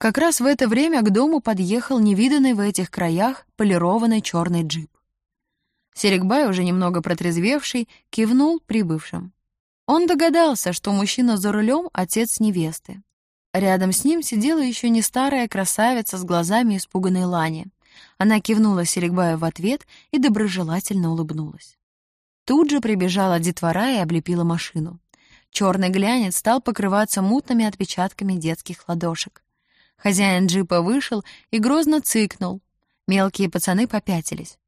Как раз в это время к дому подъехал невиданный в этих краях полированный черный джип. Серикбай, уже немного протрезвевший, кивнул прибывшим. Он догадался, что мужчина за рулем — отец невесты. Рядом с ним сидела еще не старая красавица с глазами испуганной Лани. Она кивнула Серикбаю в ответ и доброжелательно улыбнулась. Тут же прибежала детвора и облепила машину. Черный глянец стал покрываться мутными отпечатками детских ладошек. Хозяин джипа вышел и грозно цыкнул. Мелкие пацаны попятились.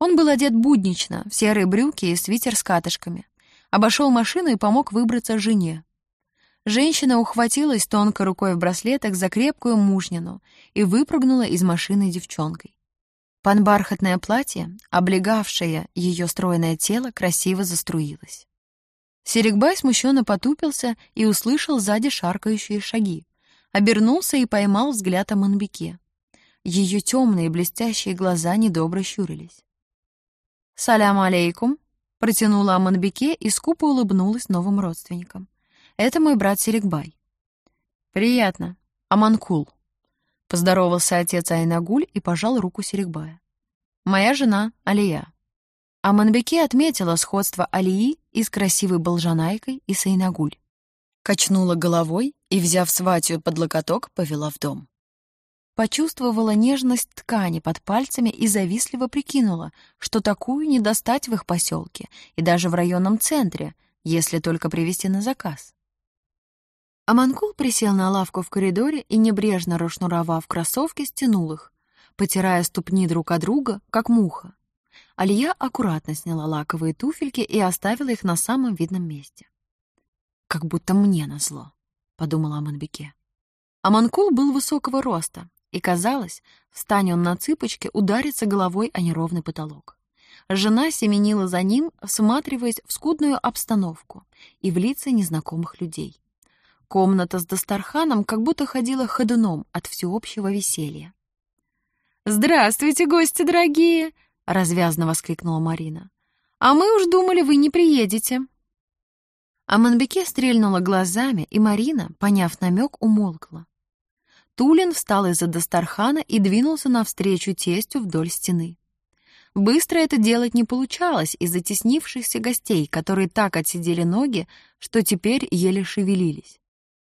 Он был одет буднично, в серые брюки и свитер с катышками. Обошел машину и помог выбраться жене. Женщина ухватилась тонкой рукой в браслетах за крепкую мужнину и выпрыгнула из машины девчонкой. Панбархатное платье, облегавшее ее стройное тело, красиво заструилось. Серегбай смущенно потупился и услышал сзади шаркающие шаги обернулся и поймал взгляд Аманбеке. Ее темные блестящие глаза недобро щурились. «Салям алейкум», — протянула Аманбеке и скупо улыбнулась новым родственникам. «Это мой брат Серегбай». «Приятно. Аманкул», — поздоровался отец Айнагуль и пожал руку Серегбая. «Моя жена Алия». Аманбеке отметила сходство Алии и с красивой Болжанайкой и Сайнагуль. Качнула головой и, взяв сватью под локоток, повела в дом. Почувствовала нежность ткани под пальцами и завистливо прикинула, что такую не достать в их поселке и даже в районном центре, если только привезти на заказ. Аманкул присел на лавку в коридоре и, небрежно расшнуровав кроссовки, стянул их, потирая ступни друг от друга, как муха. Алия аккуратно сняла лаковые туфельки и оставила их на самом видном месте. «Как будто мне назло», — подумала Аманбеке. Аманкул был высокого роста, и, казалось, встань он на цыпочки, ударится головой о неровный потолок. Жена семенила за ним, всматриваясь в скудную обстановку и в лица незнакомых людей. Комната с Дастарханом как будто ходила ходуном от всеобщего веселья. «Здравствуйте, гости дорогие!» — развязно воскликнула Марина. «А мы уж думали, вы не приедете». А Манбеке стрельнула глазами, и Марина, поняв намек, умолкла. Тулин встал из-за Дастархана и двинулся навстречу тестю вдоль стены. Быстро это делать не получалось из-за теснившихся гостей, которые так отсидели ноги, что теперь еле шевелились.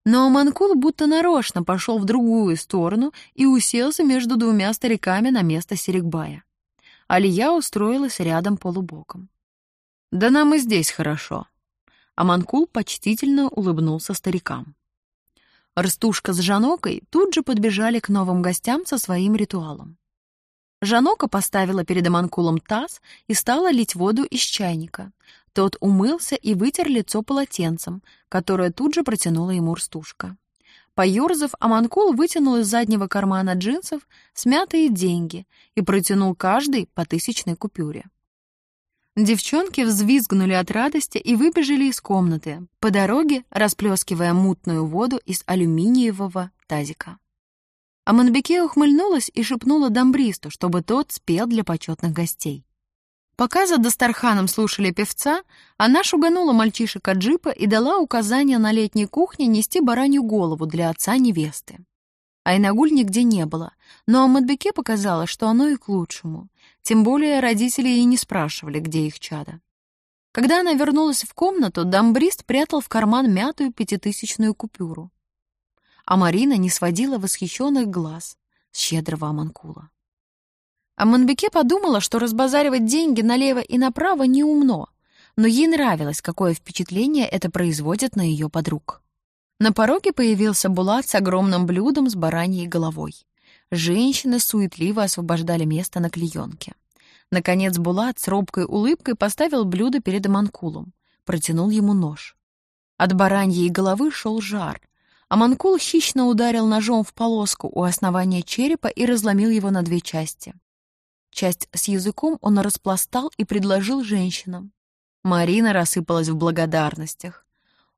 Но Манкул будто нарочно пошел в другую сторону и уселся между двумя стариками на место Серегбая. Алия устроилась рядом полубоком. «Да нам и здесь хорошо», а Манкул почтительно улыбнулся старикам. Рстушка с Жанокой тут же подбежали к новым гостям со своим ритуалом. Жанока поставила перед Аманкулом таз и стала лить воду из чайника. Тот умылся и вытер лицо полотенцем, которое тут же протянула ему Рстушка. Поёрзав, Аманкул вытянул из заднего кармана джинсов смятые деньги и протянул каждый по тысячной купюре. Девчонки взвизгнули от радости и выбежали из комнаты, по дороге расплескивая мутную воду из алюминиевого тазика. А Манбеке ухмыльнулась и шепнула дамбристу, чтобы тот спел для почетных гостей. Пока за Дастарханом слушали певца, она шуганула мальчишек от джипа и дала указание на летней кухне нести баранью голову для отца невесты. Айнагуль нигде не было, но Амадбеке показалось, что оно и к лучшему. Тем более родители и не спрашивали, где их чада. Когда она вернулась в комнату, дамбрист прятал в карман мятую пятитысячную купюру. А Марина не сводила восхищенных глаз с щедрого Аманкула. Аманбеке подумала, что разбазаривать деньги налево и направо неумно, но ей нравилось, какое впечатление это производит на ее подруг. На пороге появился Булат с огромным блюдом с бараньей головой. Женщины суетливо освобождали место на клеенке. Наконец Булат с робкой улыбкой поставил блюдо перед Аманкулом, протянул ему нож. От бараньей головы шел жар, а Манкул хищно ударил ножом в полоску у основания черепа и разломил его на две части. Часть с языком он распластал и предложил женщинам. Марина рассыпалась в благодарностях.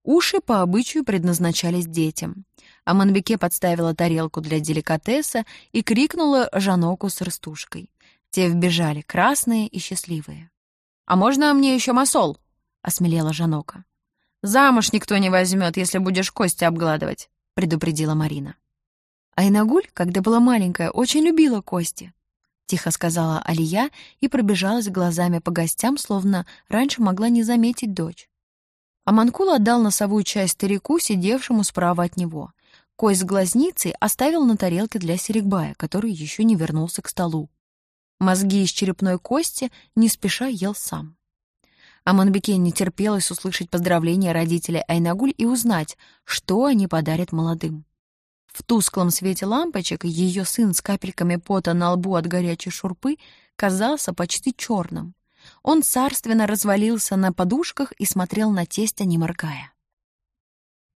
Уши по обычаю предназначались детям. А Манбеке подставила тарелку для деликатеса и крикнула Жаноку с растушкой. Те вбежали, красные и счастливые. «А можно мне еще масол?» — осмелела Жанока. «Замуж никто не возьмет, если будешь кости обгладывать», — предупредила Марина. Айнагуль, когда была маленькая, очень любила кости. Тихо сказала Алия и пробежалась глазами по гостям, словно раньше могла не заметить дочь. Аманкул отдал носовую часть старику, сидевшему справа от него. Кость с глазницей оставил на тарелке для Серегбая, который еще не вернулся к столу. Мозги из черепной кости не спеша ел сам. Аманбеке не терпелось услышать поздравления родителей Айнагуль и узнать, что они подарят молодым. В тусклом свете лампочек ее сын с капельками пота на лбу от горячей шурпы казался почти черным. Он царственно развалился на подушках и смотрел на тестя, не моргая.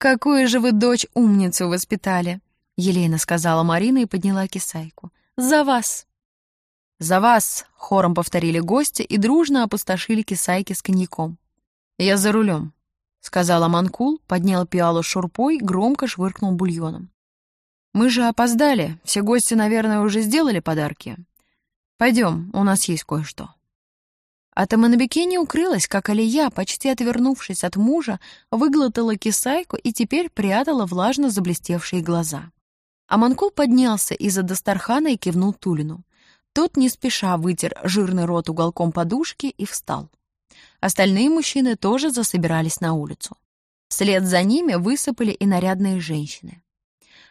«Какую же вы дочь умницу воспитали!» — Елена сказала Марина и подняла кисайку. «За вас!» «За вас!» — хором повторили гости и дружно опустошили кисайки с коньяком. «Я за рулем», — сказала Манкул, поднял пиалу шурпой, громко швыркнул бульоном. «Мы же опоздали, все гости, наверное, уже сделали подарки. Пойдем, у нас есть кое-что». А Таманабеке не укрылась, как Алия, почти отвернувшись от мужа, выглотала кисайку и теперь прятала влажно заблестевшие глаза. Аманкул поднялся из-за Дастархана и кивнул Тулину. Тот не спеша вытер жирный рот уголком подушки и встал. Остальные мужчины тоже засобирались на улицу. Вслед за ними высыпали и нарядные женщины.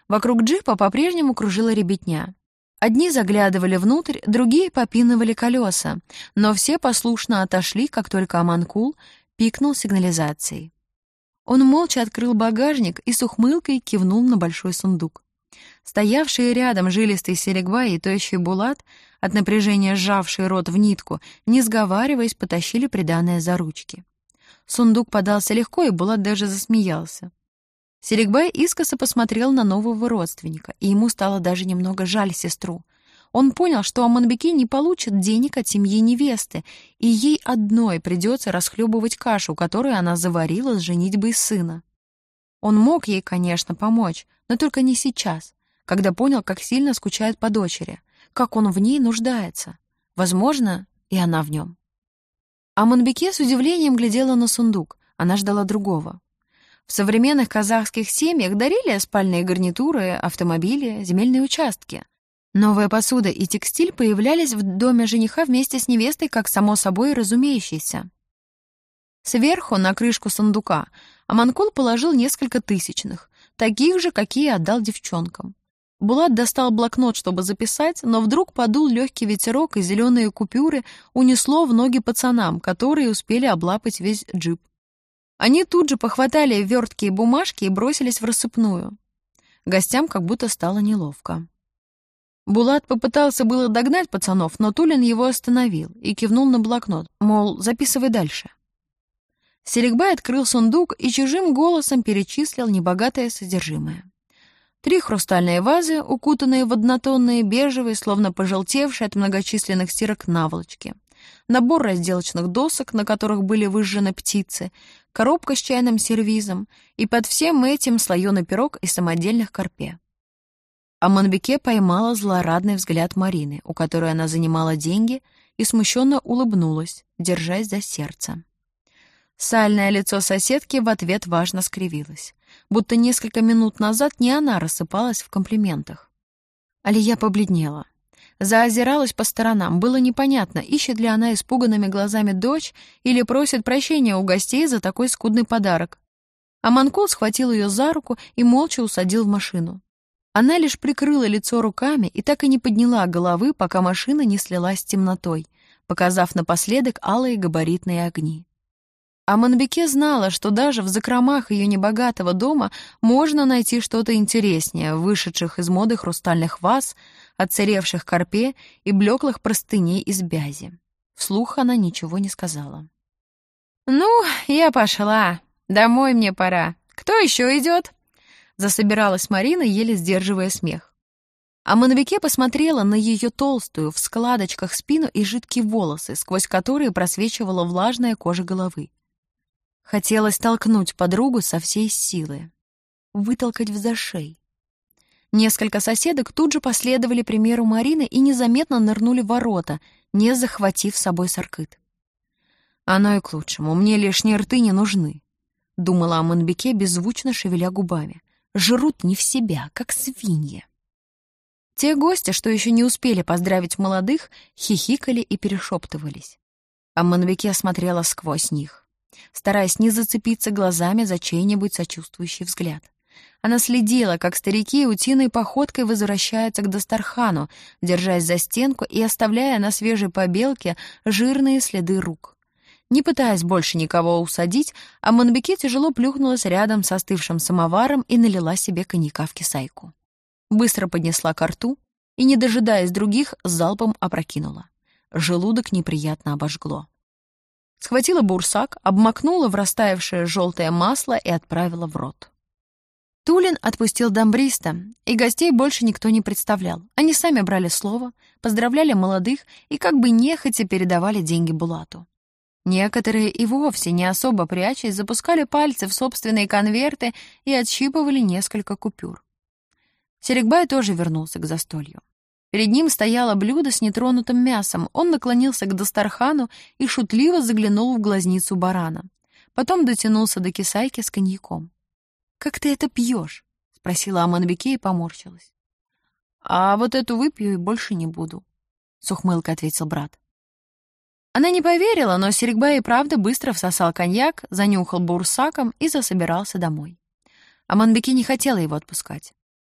Вокруг джипа по-прежнему кружила ребятня. Одни заглядывали внутрь, другие попинывали колеса, но все послушно отошли, как только Аманкул пикнул сигнализацией. Он молча открыл багажник и с ухмылкой кивнул на большой сундук. Стоявшие рядом жилистый Серегбай и тощий Булат, от напряжения сжавший рот в нитку, не сговариваясь, потащили приданное за ручки. Сундук подался легко, и Булат даже засмеялся. Серегбай искоса посмотрел на нового родственника, и ему стало даже немного жаль сестру. Он понял, что Аманбеке не получит денег от семьи невесты, и ей одной придется расхлебывать кашу, которую она заварила с женитьбой сына. Он мог ей, конечно, помочь, но только не сейчас, когда понял, как сильно скучает по дочери, как он в ней нуждается. Возможно, и она в нем. Аманбеке с удивлением глядела на сундук, она ждала другого. В современных казахских семьях дарили спальные гарнитуры, автомобили, земельные участки. Новая посуда и текстиль появлялись в доме жениха вместе с невестой, как само собой разумеющееся. Сверху, на крышку сундука, Аманкул положил несколько тысячных, таких же, какие отдал девчонкам. Булат достал блокнот, чтобы записать, но вдруг подул легкий ветерок, и зеленые купюры унесло в ноги пацанам, которые успели облапать весь джип. Они тут же похватали верткие бумажки и бросились в рассыпную. Гостям как будто стало неловко. Булат попытался было догнать пацанов, но Тулин его остановил и кивнул на блокнот, мол, записывай дальше. Серегбай открыл сундук и чужим голосом перечислил небогатое содержимое. Три хрустальные вазы, укутанные в однотонные бежевые, словно пожелтевшие от многочисленных стирок наволочки — набор разделочных досок, на которых были выжжены птицы, коробка с чайным сервизом и под всем этим слоеный пирог из самодельных корпе. А Манбеке поймала злорадный взгляд Марины, у которой она занимала деньги, и смущенно улыбнулась, держась за сердце. Сальное лицо соседки в ответ важно скривилось, будто несколько минут назад не она рассыпалась в комплиментах. Алия побледнела. Заозиралась по сторонам. Было непонятно, ищет ли она испуганными глазами дочь или просит прощения у гостей за такой скудный подарок. А Манкул схватил ее за руку и молча усадил в машину. Она лишь прикрыла лицо руками и так и не подняла головы, пока машина не слилась с темнотой, показав напоследок алые габаритные огни. А Манбеке знала, что даже в закромах ее небогатого дома можно найти что-то интереснее, вышедших из моды хрустальных ваз, отсыревших корпе и блеклых простыней из бязи. Вслух она ничего не сказала. «Ну, я пошла. Домой мне пора. Кто еще идет?» Засобиралась Марина, еле сдерживая смех. А Мановике посмотрела на ее толстую, в складочках спину и жидкие волосы, сквозь которые просвечивала влажная кожа головы. Хотелось толкнуть подругу со всей силы, вытолкать в зашей. Несколько соседок тут же последовали примеру Марины и незаметно нырнули в ворота, не захватив с собой саркыт. «Оно и к лучшему, мне лишние рты не нужны», — думала о Манбеке, беззвучно шевеля губами. «Жрут не в себя, как свиньи». Те гости, что еще не успели поздравить молодых, хихикали и перешептывались. А Манвике смотрела сквозь них, стараясь не зацепиться глазами за чей-нибудь сочувствующий взгляд. Она следила, как старики утиной походкой возвращаются к Дастархану, держась за стенку и оставляя на свежей побелке жирные следы рук. Не пытаясь больше никого усадить, а Монбеке тяжело плюхнулась рядом с остывшим самоваром и налила себе коньяка в кисайку. Быстро поднесла ко рту и, не дожидаясь других, залпом опрокинула. Желудок неприятно обожгло. Схватила бурсак, обмакнула в растаявшее желтое масло и отправила в рот. Тулин отпустил дамбриста, и гостей больше никто не представлял. Они сами брали слово, поздравляли молодых и как бы нехотя передавали деньги Булату. Некоторые и вовсе не особо прячась запускали пальцы в собственные конверты и отщипывали несколько купюр. Серегбай тоже вернулся к застолью. Перед ним стояло блюдо с нетронутым мясом. Он наклонился к Дастархану и шутливо заглянул в глазницу барана. Потом дотянулся до кисайки с коньяком. «Как ты это пьешь?» — спросила Аманбеке и поморщилась. «А вот эту выпью и больше не буду», — с ухмылкой ответил брат. Она не поверила, но Серегбай и правда быстро всосал коньяк, занюхал бурсаком и засобирался домой. Аманбеке не хотела его отпускать.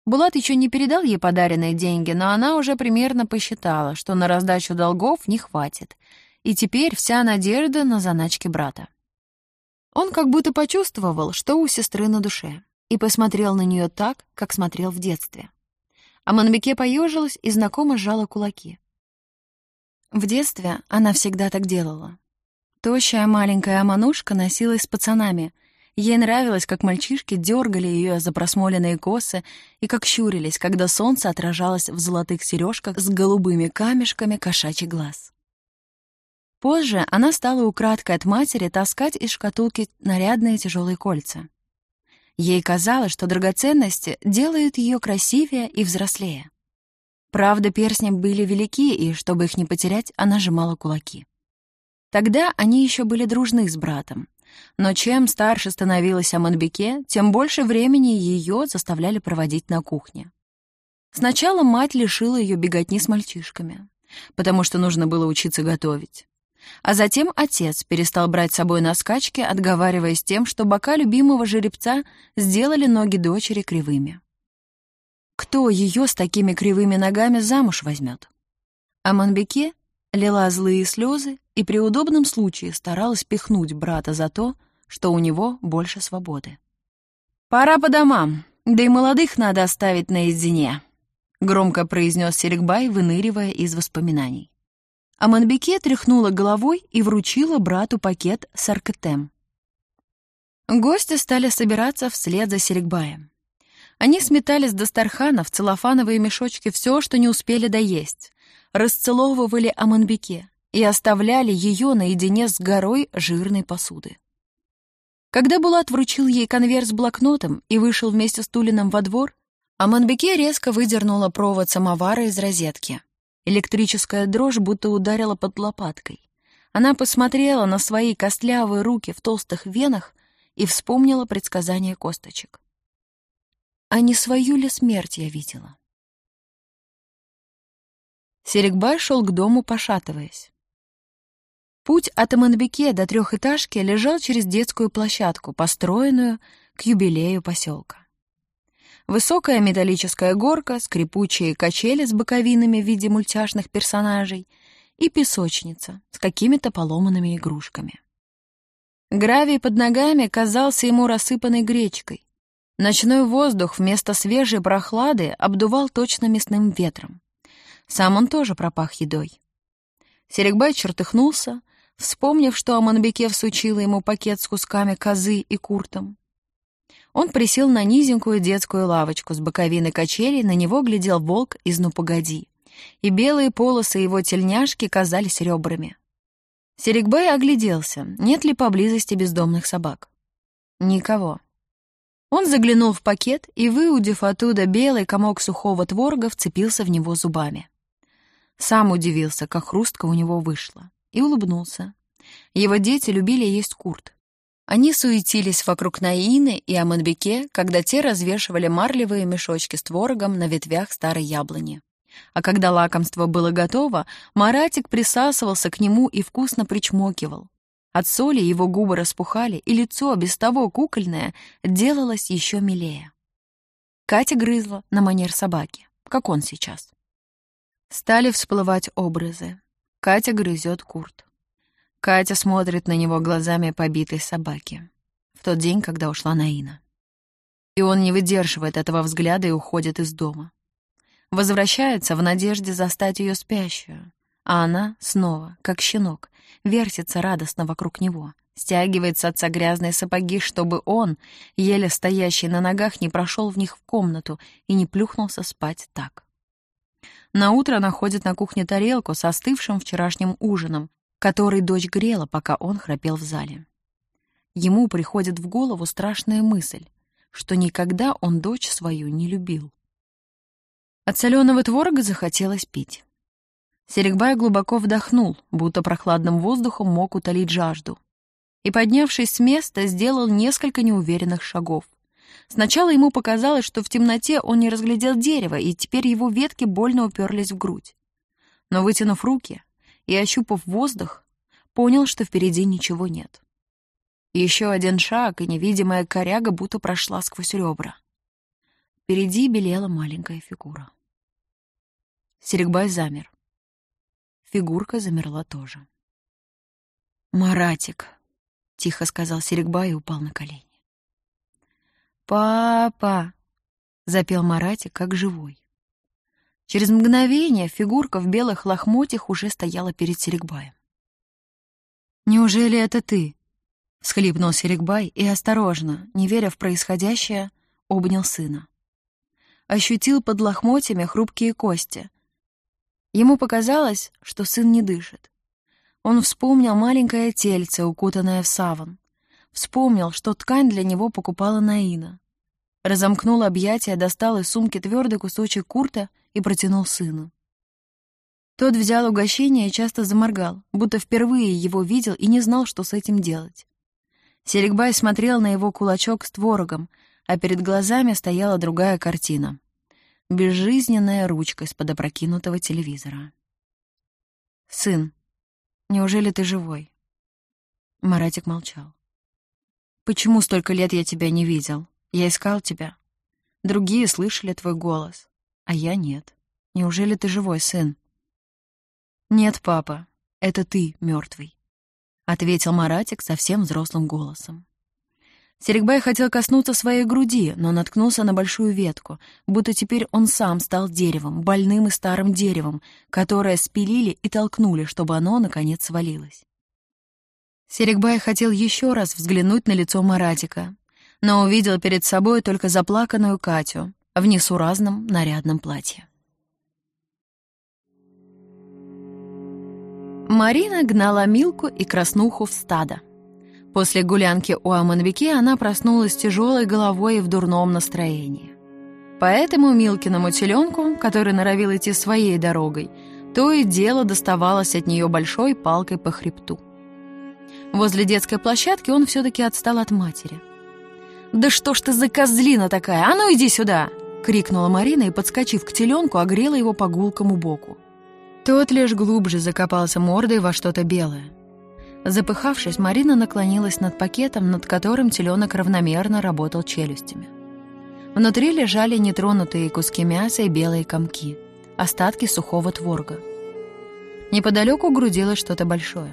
Булат еще не передал ей подаренные деньги, но она уже примерно посчитала, что на раздачу долгов не хватит, и теперь вся надежда на заначки брата. Он как будто почувствовал, что у сестры на душе, и посмотрел на нее так, как смотрел в детстве. А Манбеке поежилась и знакомо сжала кулаки. В детстве она всегда так делала. Тощая маленькая Аманушка носилась с пацанами. Ей нравилось, как мальчишки дергали ее за просмоленные косы и как щурились, когда солнце отражалось в золотых сережках с голубыми камешками кошачий глаз. Позже она стала украдкой от матери таскать из шкатулки нарядные тяжелые кольца. Ей казалось, что драгоценности делают ее красивее и взрослее. Правда, перстни были велики, и, чтобы их не потерять, она сжимала кулаки. Тогда они еще были дружны с братом. Но чем старше становилась Аманбеке, тем больше времени ее заставляли проводить на кухне. Сначала мать лишила ее беготни с мальчишками, потому что нужно было учиться готовить. А затем отец перестал брать с собой на скачки, отговариваясь тем, что бока любимого жеребца сделали ноги дочери кривыми. Кто ее с такими кривыми ногами замуж возьмет? А Манбеке лила злые слезы и при удобном случае старалась пихнуть брата за то, что у него больше свободы. «Пора по домам, да и молодых надо оставить наедине», — громко произнес Серегбай, выныривая из воспоминаний. А Манбеке тряхнула головой и вручила брату пакет с аркетем. Гости стали собираться вслед за Серегбаем. Они сметали с Дастархана в целлофановые мешочки все, что не успели доесть, расцеловывали Аманбеке и оставляли ее наедине с горой жирной посуды. Когда Булат вручил ей конверт с блокнотом и вышел вместе с Тулином во двор, Аманбеке резко выдернула провод самовара из розетки. Электрическая дрожь будто ударила под лопаткой. Она посмотрела на свои костлявые руки в толстых венах и вспомнила предсказание косточек. А не свою ли смерть я видела? Серегбай шел к дому, пошатываясь. Путь от Аманбеке до трехэтажки лежал через детскую площадку, построенную к юбилею поселка. Высокая металлическая горка, скрипучие качели с боковинами в виде мультяшных персонажей и песочница с какими-то поломанными игрушками. Гравий под ногами казался ему рассыпанной гречкой. Ночной воздух вместо свежей прохлады обдувал точно мясным ветром. Сам он тоже пропах едой. Серегбай чертыхнулся, вспомнив, что Аманбеке всучила ему пакет с кусками козы и куртом. Он присел на низенькую детскую лавочку с боковины качели, на него глядел волк из «Ну, погоди», и белые полосы его тельняшки казались ребрами. Серегбэй огляделся, нет ли поблизости бездомных собак. Никого. Он заглянул в пакет и, выудив оттуда белый комок сухого творога, вцепился в него зубами. Сам удивился, как хрустко у него вышло, и улыбнулся. Его дети любили есть курт. Они суетились вокруг Наины и Аманбеке, когда те развешивали марлевые мешочки с творогом на ветвях старой яблони. А когда лакомство было готово, Маратик присасывался к нему и вкусно причмокивал. От соли его губы распухали, и лицо, без того кукольное, делалось еще милее. Катя грызла на манер собаки, как он сейчас. Стали всплывать образы. Катя грызет Курт. Катя смотрит на него глазами побитой собаки. В тот день, когда ушла Наина. И он не выдерживает этого взгляда и уходит из дома. Возвращается в надежде застать ее спящую, а она снова, как щенок, вертится радостно вокруг него, стягивает с отца грязные сапоги, чтобы он, еле стоящий на ногах, не прошел в них в комнату и не плюхнулся спать так. Наутро находит на кухне тарелку с остывшим вчерашним ужином, который дочь грела, пока он храпел в зале. Ему приходит в голову страшная мысль, что никогда он дочь свою не любил. От соленого творога захотелось пить. Серегбай глубоко вдохнул, будто прохладным воздухом мог утолить жажду. И, поднявшись с места, сделал несколько неуверенных шагов. Сначала ему показалось, что в темноте он не разглядел дерево, и теперь его ветки больно уперлись в грудь. Но, вытянув руки и ощупав воздух, понял, что впереди ничего нет. Еще один шаг, и невидимая коряга будто прошла сквозь ребра. Впереди белела маленькая фигура. Серегбай замер. Фигурка замерла тоже. «Маратик», — тихо сказал Серегбай и упал на колени. «Папа!» — запел Маратик, как живой. Через мгновение фигурка в белых лохмотьях уже стояла перед Серегбаем. «Неужели это ты?» — всхлипнул Серегбай и осторожно, не веря в происходящее, обнял сына ощутил под лохмотьями хрупкие кости. Ему показалось, что сын не дышит. Он вспомнил маленькое тельце, укутанное в саван. Вспомнил, что ткань для него покупала Наина. Разомкнул объятия, достал из сумки твердый кусочек курта и протянул сыну. Тот взял угощение и часто заморгал, будто впервые его видел и не знал, что с этим делать. Серегбай смотрел на его кулачок с творогом, а перед глазами стояла другая картина безжизненная ручка из-под опрокинутого телевизора. «Сын, неужели ты живой?» Маратик молчал. «Почему столько лет я тебя не видел? Я искал тебя. Другие слышали твой голос, а я нет. Неужели ты живой, сын?» «Нет, папа, это ты мертвый», — ответил Маратик совсем взрослым голосом. Серегбай хотел коснуться своей груди, но наткнулся на большую ветку, будто теперь он сам стал деревом, больным и старым деревом, которое спилили и толкнули, чтобы оно, наконец, свалилось. Серегбай хотел еще раз взглянуть на лицо Маратика, но увидел перед собой только заплаканную Катю в несуразном нарядном платье. Марина гнала Милку и Краснуху в стадо. После гулянки у Аманбеки она проснулась тяжелой головой и в дурном настроении. Поэтому Милкиному теленку, который норовил идти своей дорогой, то и дело доставалось от нее большой палкой по хребту. Возле детской площадки он все-таки отстал от матери. «Да что ж ты за козлина такая? А ну иди сюда!» — крикнула Марина и, подскочив к теленку, огрела его по гулкому боку. Тот лишь глубже закопался мордой во что-то белое. Запыхавшись, Марина наклонилась над пакетом, над которым теленок равномерно работал челюстями. Внутри лежали нетронутые куски мяса и белые комки, остатки сухого творога. Неподалеку грудилось что-то большое.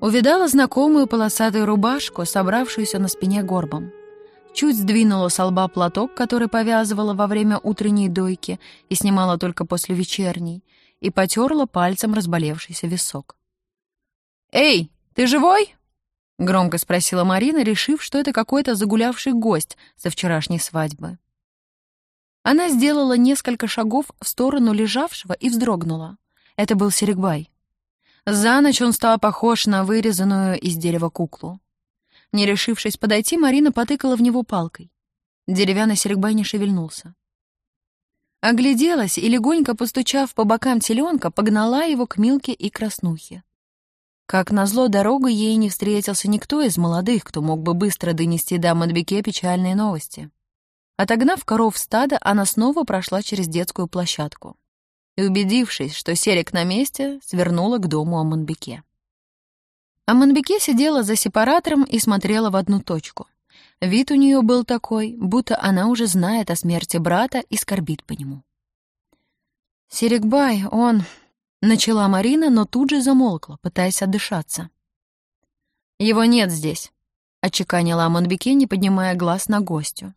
Увидала знакомую полосатую рубашку, собравшуюся на спине горбом. Чуть сдвинула с лба платок, который повязывала во время утренней дойки и снимала только после вечерней, и потерла пальцем разболевшийся висок. «Эй, ты живой?» — громко спросила Марина, решив, что это какой-то загулявший гость со вчерашней свадьбы. Она сделала несколько шагов в сторону лежавшего и вздрогнула. Это был Серегбай. За ночь он стал похож на вырезанную из дерева куклу. Не решившись подойти, Марина потыкала в него палкой. Деревянный Серегбай не шевельнулся. Огляделась и, легонько постучав по бокам теленка, погнала его к Милке и Краснухе. Как назло, дорога ей не встретился никто из молодых, кто мог бы быстро донести до Мадбеке печальные новости. Отогнав коров в стадо, она снова прошла через детскую площадку. и, убедившись, что Серик на месте, свернула к дому Аманбеке. Аманбеке сидела за сепаратором и смотрела в одну точку. Вид у нее был такой, будто она уже знает о смерти брата и скорбит по нему. «Серикбай, он...» — начала Марина, но тут же замолкла, пытаясь отдышаться. «Его нет здесь», — отчеканила Аманбеке, не поднимая глаз на гостю.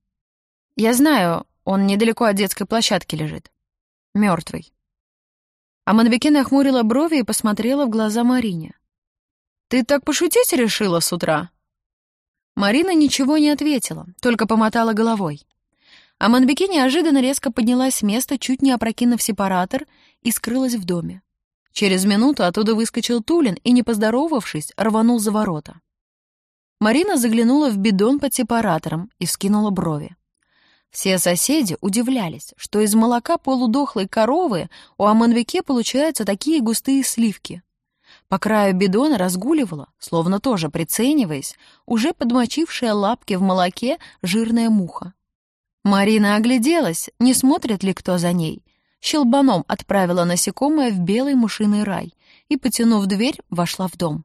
«Я знаю, он недалеко от детской площадки лежит. Мертвый. Аманбеке нахмурила брови и посмотрела в глаза Марине. «Ты так пошутить решила с утра?» Марина ничего не ответила, только помотала головой. Аманбеке неожиданно резко поднялась с места, чуть не опрокинув сепаратор, и скрылась в доме. Через минуту оттуда выскочил Тулин и, не поздоровавшись, рванул за ворота. Марина заглянула в бидон под сепаратором и вскинула брови. Все соседи удивлялись, что из молока полудохлой коровы у Аманвике получаются такие густые сливки. По краю бидона разгуливала, словно тоже прицениваясь, уже подмочившая лапки в молоке жирная муха. Марина огляделась, не смотрит ли кто за ней. Щелбаном отправила насекомое в белый мушиный рай и, потянув дверь, вошла в дом.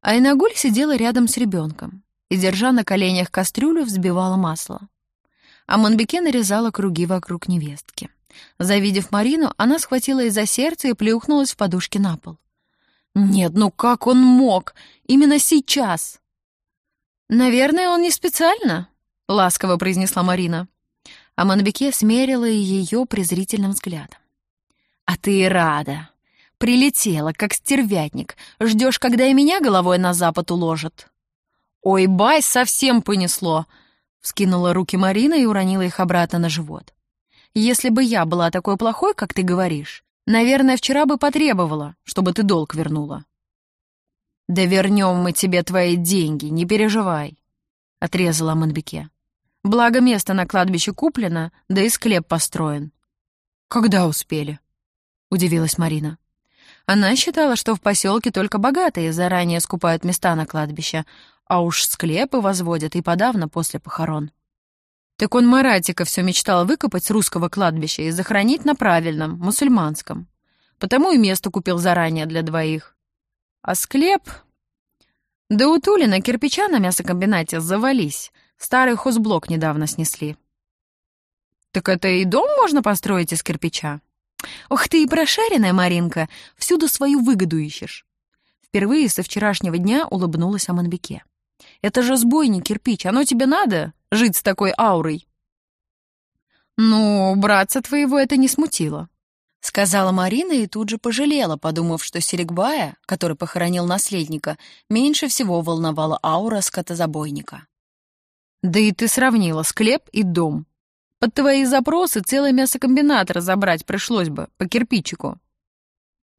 Айнагуль сидела рядом с ребенком и, держа на коленях кастрюлю, взбивала масло. А Монбеке нарезала круги вокруг невестки. Завидев Марину, она схватила из за сердца и плюхнулась в подушке на пол. «Нет, ну как он мог? Именно сейчас!» «Наверное, он не специально», — ласково произнесла Марина. А Монбеке смерила ее презрительным взглядом. «А ты и рада. Прилетела, как стервятник. Ждешь, когда и меня головой на запад уложат?» «Ой, бай, совсем понесло!» — вскинула руки Марина и уронила их обратно на живот. «Если бы я была такой плохой, как ты говоришь, наверное, вчера бы потребовала, чтобы ты долг вернула». «Да вернем мы тебе твои деньги, не переживай», — отрезала Манбеке. «Благо место на кладбище куплено, да и склеп построен». «Когда успели?» — удивилась Марина. Она считала, что в поселке только богатые заранее скупают места на кладбище, а уж склепы возводят и подавно после похорон. Так он Маратика все мечтал выкопать с русского кладбища и захоронить на правильном, мусульманском. Потому и место купил заранее для двоих. А склеп... Да у Тулина кирпича на мясокомбинате завались. Старый хозблок недавно снесли. Так это и дом можно построить из кирпича? Ох ты и прошаренная, Маринка, всюду свою выгоду ищешь. Впервые со вчерашнего дня улыбнулась Аманбеке. Это же сбойник кирпич, оно тебе надо, жить с такой аурой?» «Ну, братца твоего это не смутило», — сказала Марина и тут же пожалела, подумав, что Серегбая, который похоронил наследника, меньше всего волновала аура скотозабойника. «Да и ты сравнила склеп и дом. Под твои запросы целый мясокомбинат разобрать пришлось бы, по кирпичику».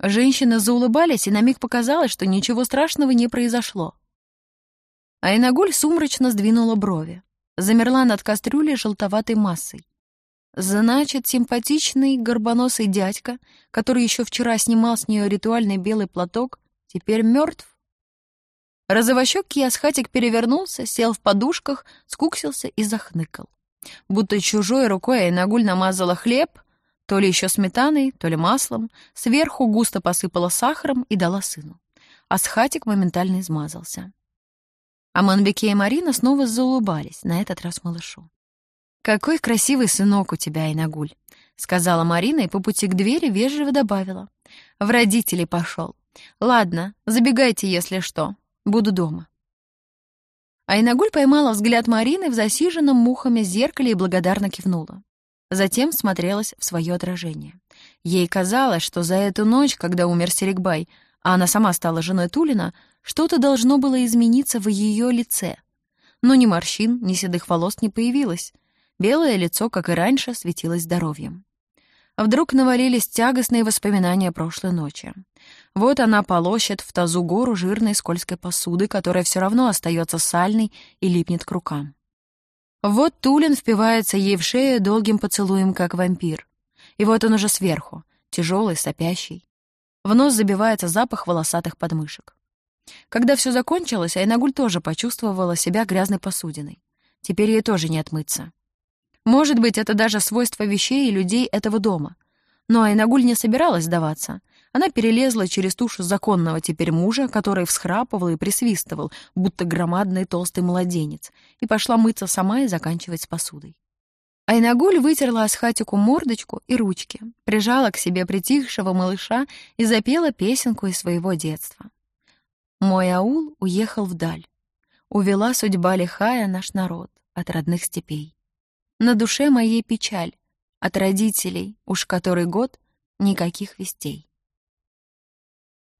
Женщины заулыбались, и на миг показалось, что ничего страшного не произошло. А Инагуль сумрачно сдвинула брови. Замерла над кастрюлей желтоватой массой. Значит, симпатичный горбоносый дядька, который еще вчера снимал с нее ритуальный белый платок, теперь мертв? Розовощекий асхатик перевернулся, сел в подушках, скуксился и захныкал. Будто чужой рукой Айнагуль намазала хлеб, то ли еще сметаной, то ли маслом, сверху густо посыпала сахаром и дала сыну. Асхатик моментально измазался. А Манбеке и Марина снова заулыбались, на этот раз малышу. «Какой красивый сынок у тебя, Айнагуль», — сказала Марина и по пути к двери вежливо добавила. «В родителей пошел. Ладно, забегайте, если что. Буду дома». Айнагуль поймала взгляд Марины в засиженном мухами зеркале и благодарно кивнула. Затем смотрелась в свое отражение. Ей казалось, что за эту ночь, когда умер Серегбай, а она сама стала женой Тулина, что-то должно было измениться в ее лице. Но ни морщин, ни седых волос не появилось. Белое лицо, как и раньше, светилось здоровьем. Вдруг навалились тягостные воспоминания прошлой ночи. Вот она полощет в тазу гору жирной скользкой посуды, которая все равно остается сальной и липнет к рукам. Вот Тулин впивается ей в шею долгим поцелуем, как вампир. И вот он уже сверху, тяжелый, сопящий. В нос забивается запах волосатых подмышек. Когда все закончилось, Айнагуль тоже почувствовала себя грязной посудиной. Теперь ей тоже не отмыться. Может быть, это даже свойство вещей и людей этого дома. Но Айнагуль не собиралась сдаваться. Она перелезла через тушу законного теперь мужа, который всхрапывал и присвистывал, будто громадный толстый младенец, и пошла мыться сама и заканчивать с посудой. Айнагуль вытерла Асхатику мордочку и ручки, прижала к себе притихшего малыша и запела песенку из своего детства. «Мой аул уехал вдаль. Увела судьба лихая наш народ от родных степей. На душе моей печаль, от родителей, уж который год, никаких вестей.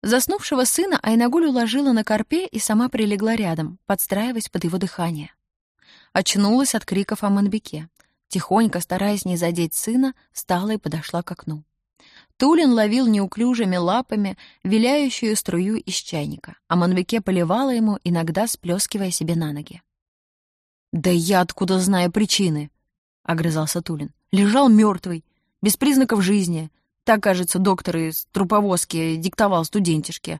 Заснувшего сына Айнагуль уложила на корпе и сама прилегла рядом, подстраиваясь под его дыхание. Очнулась от криков о Манбеке. Тихонько, стараясь не задеть сына, встала и подошла к окну. Тулин ловил неуклюжими лапами виляющую струю из чайника, а Манбеке поливала ему, иногда сплескивая себе на ноги. «Да я откуда знаю причины?» — огрызался Тулин. «Лежал мертвый, без признаков жизни, так, кажется, доктор из труповозки диктовал студентишке.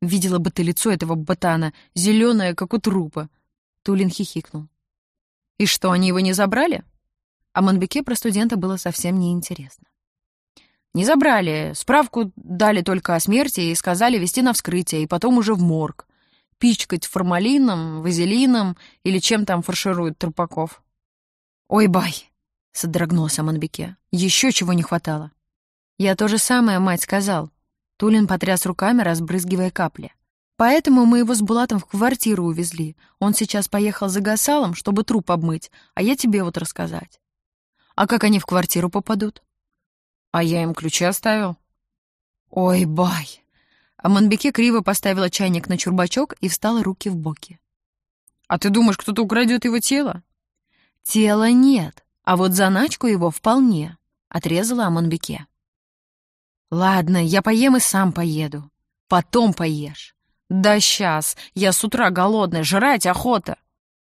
Видела бы ты лицо этого ботана, зеленое, как у трупа. Тулин хихикнул. И что, они его не забрали? А Манбеке про студента было совсем неинтересно. Не забрали, справку дали только о смерти и сказали вести на вскрытие, и потом уже в морг. Пичкать формалином, вазелином или чем там фаршируют трупаков. «Ой, бай!» — содрогнулся Манбеке. «Еще чего не хватало». «Я то же самое, мать, сказал». Тулин потряс руками, разбрызгивая капли. «Поэтому мы его с Булатом в квартиру увезли. Он сейчас поехал за Гасалом, чтобы труп обмыть, а я тебе вот рассказать». «А как они в квартиру попадут?» «А я им ключи оставил». «Ой, бай!» А Манбеке криво поставила чайник на чурбачок и встала руки в боки. «А ты думаешь, кто-то украдет его тело?» «Тела нет, а вот заначку его вполне», — отрезала Аманбеке. «Ладно, я поем и сам поеду. Потом поешь». «Да сейчас, я с утра голодная, жрать охота».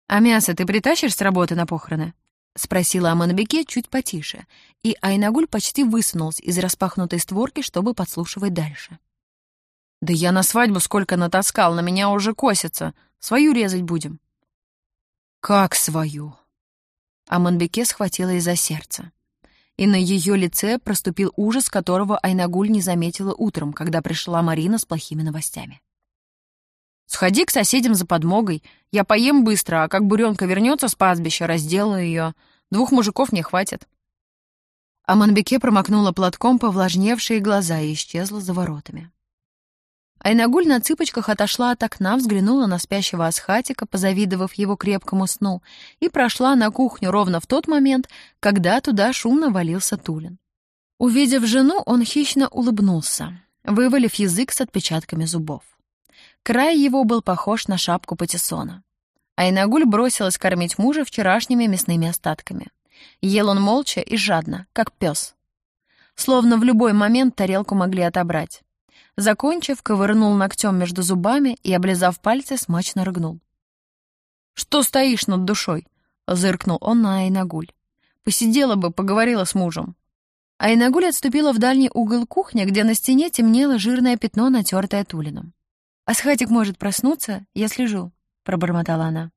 «А мясо ты притащишь с работы на похороны?» — спросила Аманбеке чуть потише, и Айнагуль почти высунулся из распахнутой створки, чтобы подслушивать дальше. «Да я на свадьбу сколько натаскал, на меня уже косится. Свою резать будем». «Как свою?» Аманбеке схватила из за сердца и на ее лице проступил ужас, которого Айнагуль не заметила утром, когда пришла Марина с плохими новостями. «Сходи к соседям за подмогой. Я поем быстро, а как буренка вернется с пастбища, разделаю ее. Двух мужиков не хватит». Аманбеке промокнула платком повлажневшие глаза и исчезла за воротами. Айнагуль на цыпочках отошла от окна, взглянула на спящего Асхатика, позавидовав его крепкому сну, и прошла на кухню ровно в тот момент, когда туда шумно валился Тулин. Увидев жену, он хищно улыбнулся, вывалив язык с отпечатками зубов. Край его был похож на шапку патиссона. Айнагуль бросилась кормить мужа вчерашними мясными остатками. Ел он молча и жадно, как пес. Словно в любой момент тарелку могли отобрать. Закончив, ковырнул ногтем между зубами и, облизав пальцы, смачно рыгнул. «Что стоишь над душой?» — зыркнул он на Айнагуль. «Посидела бы, поговорила с мужем». Айнагуль отступила в дальний угол кухни, где на стене темнело жирное пятно, натертое тулином. «Асхатик может проснуться, я слежу», — пробормотала она.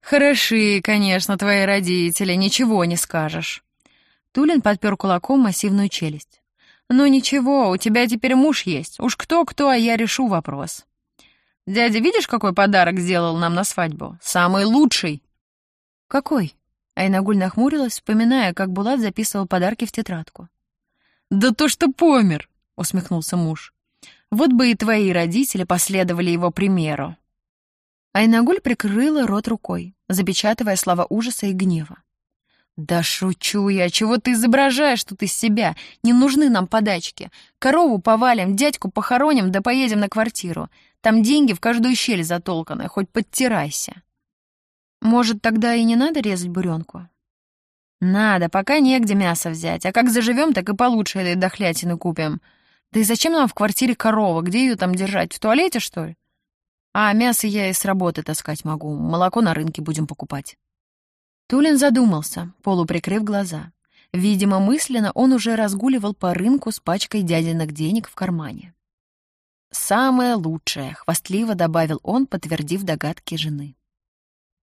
«Хороши, конечно, твои родители, ничего не скажешь». Тулин подпер кулаком массивную челюсть. «Ну ничего, у тебя теперь муж есть. Уж кто-кто, а я решу вопрос». «Дядя, видишь, какой подарок сделал нам на свадьбу? Самый лучший!» «Какой?» Айнагуль нахмурилась, вспоминая, как Булат записывал подарки в тетрадку. «Да то, что помер!» — усмехнулся муж. «Вот бы и твои родители последовали его примеру». Айнагуль прикрыла рот рукой, запечатывая слова ужаса и гнева. «Да шучу я, чего ты изображаешь тут из себя? Не нужны нам подачки. Корову повалим, дядьку похороним, да поедем на квартиру. Там деньги в каждую щель затолканы, хоть подтирайся». «Может, тогда и не надо резать буренку?» «Надо, пока негде мясо взять, а как заживем, так и получше этой дохлятины купим. Да и зачем нам в квартире корова? Где ее там держать? В туалете, что ли?» «А мясо я и с работы таскать могу, молоко на рынке будем покупать». Тулин задумался, полуприкрыв глаза. Видимо, мысленно он уже разгуливал по рынку с пачкой дядиных денег в кармане. «Самое лучшее», — хвастливо добавил он, подтвердив догадки жены.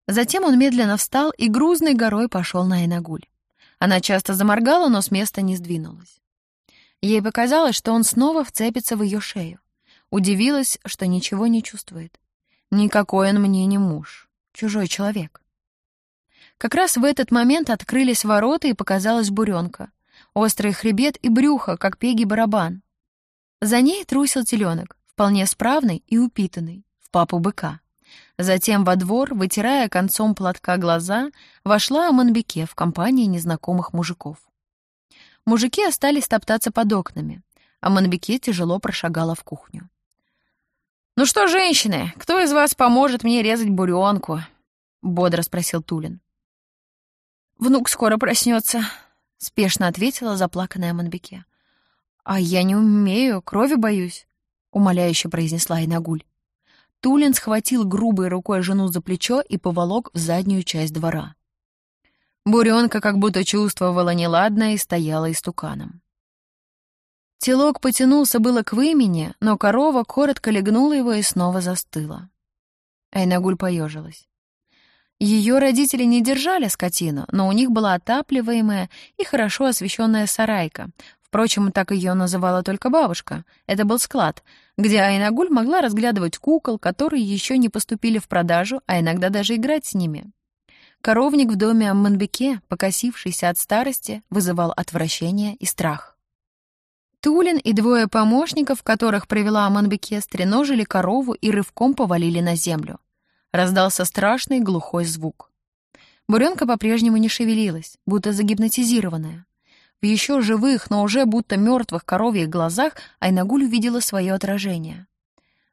Затем он медленно встал и грузной горой пошел на Инагуль. Она часто заморгала, но с места не сдвинулась. Ей показалось, что он снова вцепится в ее шею. Удивилась, что ничего не чувствует. Никакой он мне не муж, чужой человек. Как раз в этот момент открылись ворота и показалась буренка. Острый хребет и брюхо, как пеги-барабан. За ней трусил теленок, вполне справный и упитанный, в папу быка. Затем во двор, вытирая концом платка глаза, вошла Аманбеке в компании незнакомых мужиков. Мужики остались топтаться под окнами, а Манбеке тяжело прошагала в кухню. «Ну что, женщины, кто из вас поможет мне резать буренку?» — бодро спросил Тулин. «Внук скоро проснется», — спешно ответила заплаканная Манбеке. «А я не умею, крови боюсь», — умоляюще произнесла Инагуль. Тулин схватил грубой рукой жену за плечо и поволок в заднюю часть двора. Буренка как будто чувствовала неладное и стояла истуканом. Телок потянулся было к вымени, но корова коротко легнула его и снова застыла. Айнагуль поежилась. Ее родители не держали скотину, но у них была отапливаемая и хорошо освещенная сарайка. Впрочем, так ее называла только бабушка. Это был склад, где Айнагуль могла разглядывать кукол, которые еще не поступили в продажу, а иногда даже играть с ними. Коровник в доме Амманбеке, покосившийся от старости, вызывал отвращение и страх. Тулин и двое помощников, которых привела Аманбеке, стреножили корову и рывком повалили на землю. Раздался страшный глухой звук. Буренка по-прежнему не шевелилась, будто загипнотизированная. В еще живых, но уже будто мертвых коровьих глазах Айнагуль увидела свое отражение.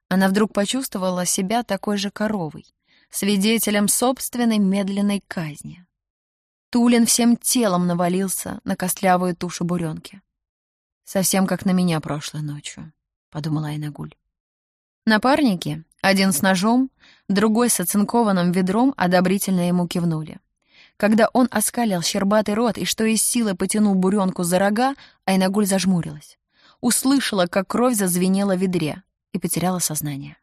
Она вдруг почувствовала себя такой же коровой, свидетелем собственной медленной казни. Тулин всем телом навалился на костлявую тушу буренки. «Совсем как на меня прошлой ночью», — подумала Айнагуль. Напарники, один с ножом, другой с оцинкованным ведром, одобрительно ему кивнули. Когда он оскалил щербатый рот и что из силы потянул буренку за рога, Айнагуль зажмурилась. Услышала, как кровь зазвенела в ведре и потеряла сознание.